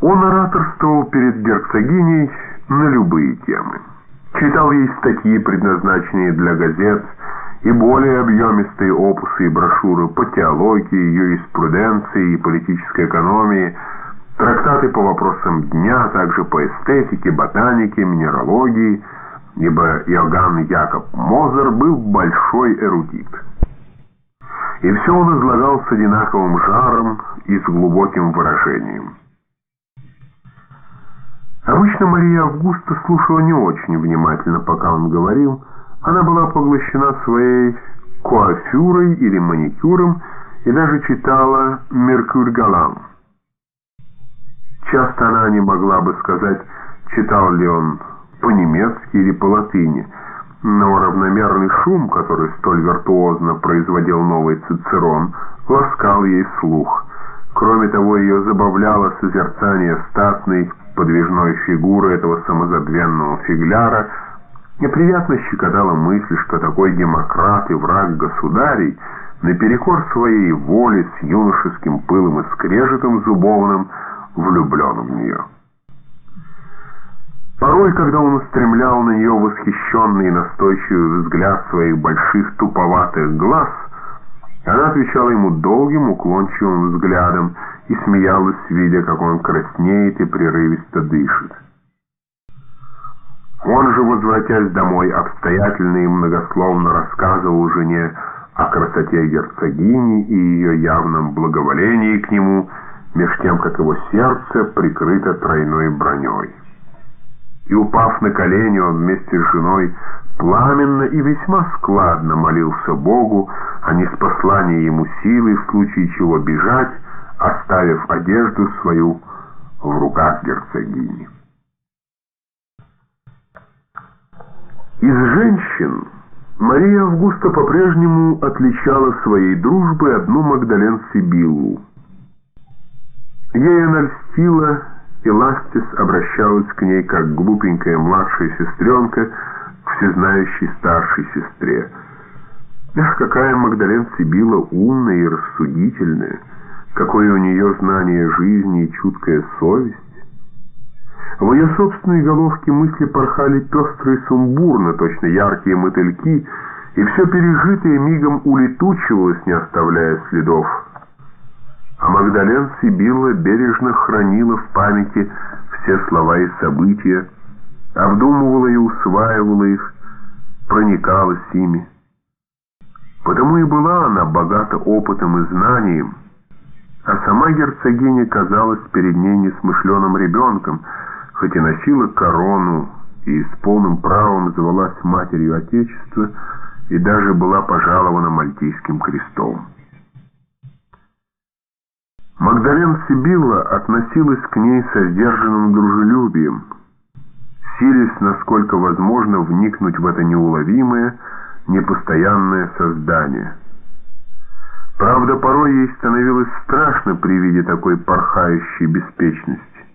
Он ораторствовал перед герцогиней на любые темы. Читал ей статьи, предназначенные для газет, и более объемистые опусы и брошюры по теологии, юриспруденции и политической экономии, трактаты по вопросам дня, также по эстетике, ботанике, минералогии, ибо Иоганн Якоб Мозер был большой эрудит. И все он излагал с одинаковым жаром и с глубоким выражением. Обычно Мария Августа слушала не очень внимательно, пока он говорил. Она была поглощена своей коафюрой или маникюром и даже читала «Меркюр Галан». Часто она не могла бы сказать, читал ли он по-немецки или по-латыни, но равномерный шум, который столь виртуозно производил новый Цицерон, ласкал ей слух. Кроме того, ее забавляло созерцание статной, подвижной фигуры этого самозабвенного фигляра, неприятно щекотала мысль, что такой демократ и враг государей наперекор своей воли с юношеским пылом и скрежетом зубовным влюблен в нее. Порой, когда он устремлял на нее восхищенный и настойчивый взгляд своих больших туповатых глаз, она отвечала ему долгим уклончивым взглядом, и смеялась, видя, как он краснеет и прерывисто дышит. Он же, возвратясь домой, обстоятельно и многословно рассказывал жене о красоте герцогини и ее явном благоволении к нему, меж тем, как его сердце прикрыто тройной броней. И, упав на колени, он вместе с женой пламенно и весьма складно молился Богу о неспослании ему силы в случае чего бежать, оставив одежду свою в руках герцогини. Из женщин Мария Августа по-прежнему отличала своей дружбой одну Магдален Сибиллу. Ей она льстила, и Ластис обращалась к ней как глупенькая младшая сестренка к всезнающей старшей сестре. Ах, какая Магдален Сибилла умная и рассудительная! какое у нее знание жизни и чуткая совесть. В ее собственной головке мысли порхали пестро и сумбурно, точно яркие мотыльки, и все пережитое мигом улетучивалось, не оставляя следов. А Магдален Сибилла бережно хранила в памяти все слова и события, обдумывала и усваивала их, проникалась ими. Потому и была она богата опытом и знанием, а сама герцогиня казалась перед ней несмышленым ребенком, хоть и носила корону и с полным правом звалась матерью Отечества и даже была пожалована Мальтийским крестом. Магдален Сибилла относилась к ней со сдержанным дружелюбием, силясь, насколько возможно, вникнуть в это неуловимое, непостоянное создание – Правда, порой ей становилось страшно при виде такой порхающей беспечности.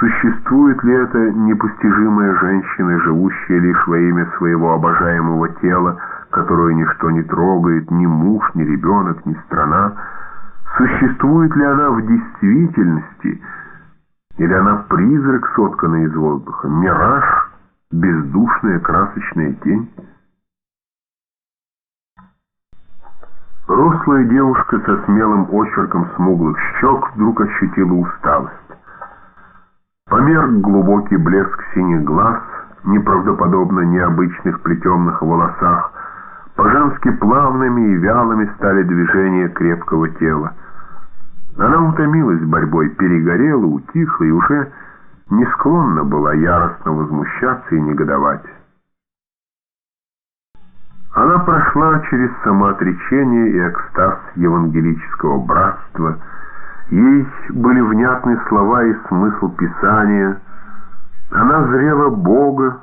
Существует ли это непостижимая женщина, живущая лишь во имя своего обожаемого тела, которое ничто не трогает, ни муж, ни ребенок, ни страна? Существует ли она в действительности, или она призрак, сотканный из воздуха, мираж, бездушная красочная тень? Рослая девушка со смелым очерком смуглых щек вдруг ощутила усталость. Померк глубокий блеск синих глаз, неправдоподобно необычных плетемных волосах, по-женски плавными и вялыми стали движения крепкого тела. Она утомилась борьбой, перегорела, утихла и уже не склонна была яростно возмущаться и негодовать. Она прошла через самоотречение и экстаз евангелического братства. Ей были внятны слова и смысл Писания. Она зрела Бога.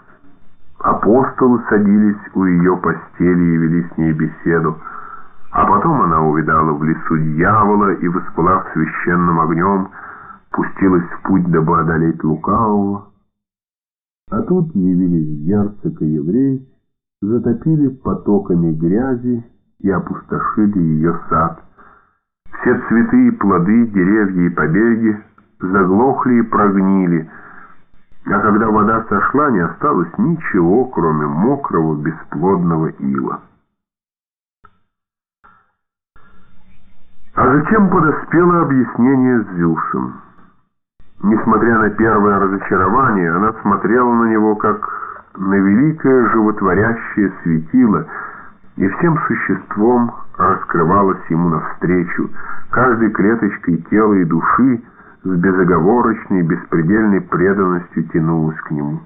Апостолы садились у ее постели и вели с ней беседу. А потом она увидала в лесу дьявола и, воспылав священным огнем, пустилась в путь, дабы одолеть лукавого. А тут явились герцог и еврей, затопили потоками грязи и опустошили ее сад. Все цветы и плоды, деревья и побеги заглохли и прогнили, а когда вода сошла, не осталось ничего, кроме мокрого бесплодного ила. А затем подоспело объяснение с Зюсом. Несмотря на первое разочарование, она смотрела на него как на великое животворящее светило и всем существом раскрывалась ему навстречу, каждой клеточкой тела и души с безоговорочной, беспредельной преданностью тянулась к нему.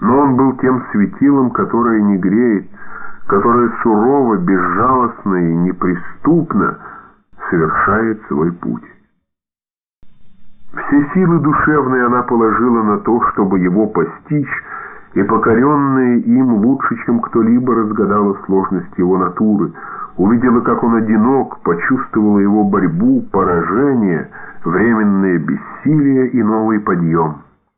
Но он был тем светилом, которое не греет, которое сурово, безжалостно и неприступно совершает свой путь. Все силы душевные она положила на то, чтобы его постичь, и покоренная им лучше, чем кто-либо разгадала сложность его натуры, увидела, как он одинок, почувствовала его борьбу, поражение, временное бессилие и новый подъем.